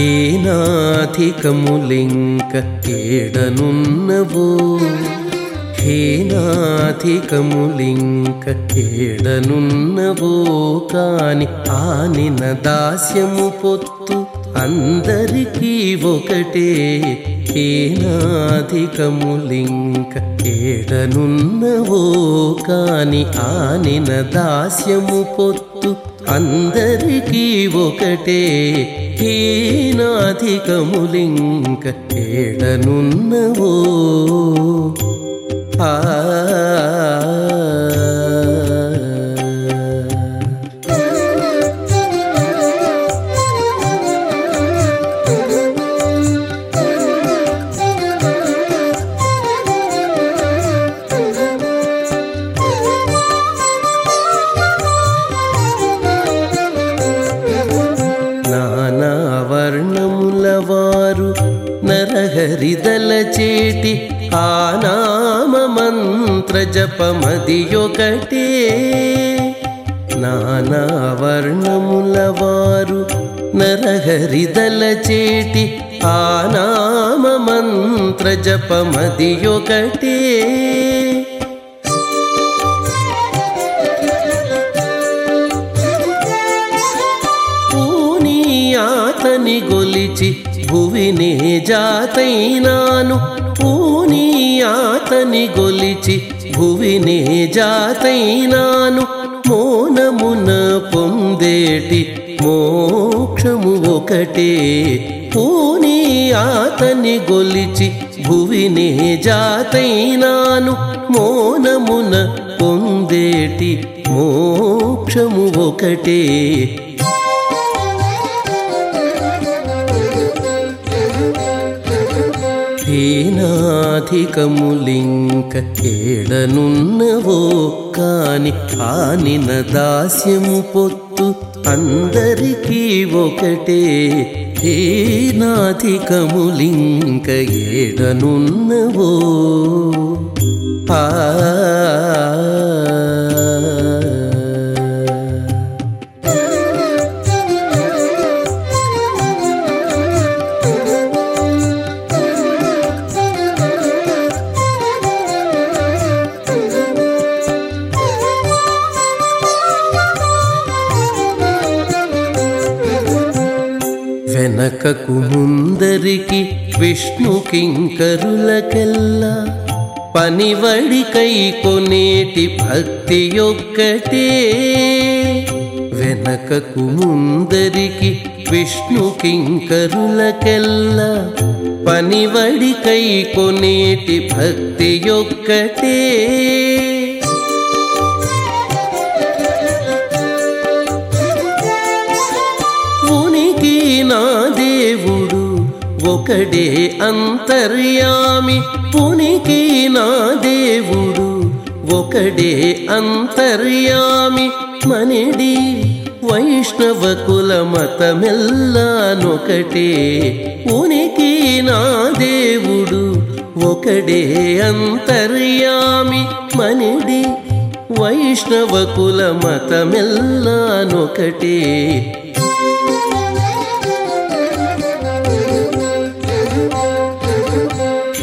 హేనాధికములింక ఏడనున్నవో హేనాధికములింక ఏడనున్నవో కాని ఆనిన దాస్యము పొత్తు అందరికీ ఒకటే. హేనాధికములింక ఏడనున్నవో కాని ఆనిన దాస్యము పొత్తు అందరికీ ఒకటే. హీనాధికములింక ఏడనున్నవో. ఆ చేటి ఆ నామ మంత్ర జపమది ఒకటే నానా వర్ణముల వారు నరహరిదల చేటి ఆ నామ మంత్ర జపమది ఒకటే పూని ఆతని గొలిచి భువినే జాతైనాను. పూని ఆతని గొలిచి భువినే జాతైనాను. మోనమున పొందేటి మోక్షము ఒకటే. పూని ఆతని గొలిచి భువినే జాతైనాను. మోనమున పొందేటి మోక్షము ఒకటే. హీనాధికములింక ఏడనున్నవో కాని కానిన దాస్యము పొత్తు అందరికీ ఒకటే. హీనాధికములింక ఏడనున్నవో. ఆ వెనకకు ముందరికి విష్ణు కింకరులకెల్లా. పనివడికై కొనేటి భక్తి ఒక్కటే. వెనకకు ముందరికి విష్ణు కింకరులకెల్లా. పనివడికై కొనేటి భక్తి ఒక్కటే. ఒకడే అంతర్యామి పునికి నా దేవుడు. ఒకడే అంతర్యామి మనిడి వైష్ణవ కుల మతమెల్లానొకటే. ఉనికి నా దేవుడు. ఒకడే అంతర్యామి మనిడి వైష్ణవ కుల మతమెల్లానొకటే.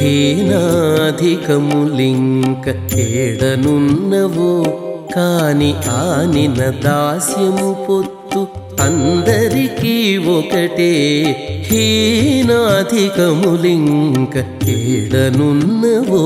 హీనాధికములింక ఏడనున్నవో కాని ఆనిన దాస్యము పొత్తు అందరికీ ఒకటే. హీనాధికములింక ఏడనున్నవో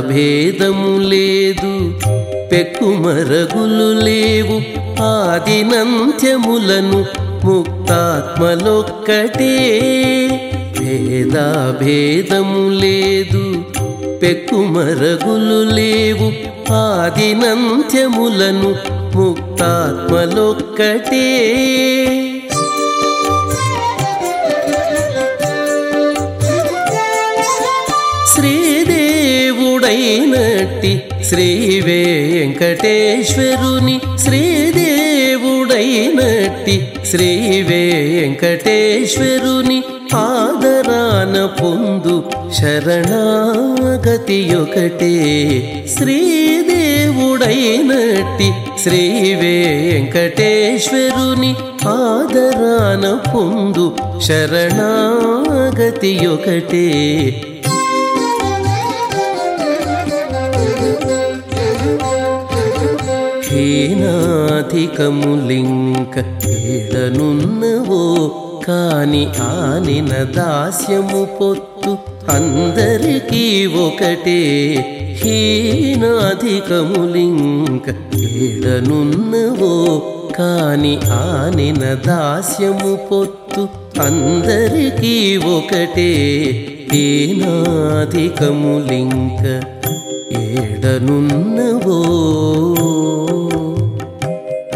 భేదము లేదు పెక్కుమరగులు లేవు ఆదినంత్యములను ముక్తాత్మలొక్కటే. భేదా భేదము లేదు పెక్కుమరగులు లేవు ఆదినంత్యములను ముక్తాత్మలొక్కటే. శ్రీదేవుడ శ్రీదేవుడైనట్టి శ్రీ వెంకటేశ్వరుని శ్రీదేవుడైనట్టి శ్రీ వెంకటేశ్వరుని ఆదరాన పొందు శరణాగతి ఒకటే శ్రీదేవుడైనట్టి శ్రీ వెంకటేశ్వరుని ఆదరాన పొందు శరణాగతి ఒకటే హీనాధికములింక ఏడనున్నవో కాని ఆనిన దాస్యము పొత్తు అందరికీ ఒకటే. హీనాధికములింక ఏడనున్నవో కాని ఆనిన దాస్యము పొత్తు అందరికీ ఒకటే. హీనాధికములింక ఏడనున్నవో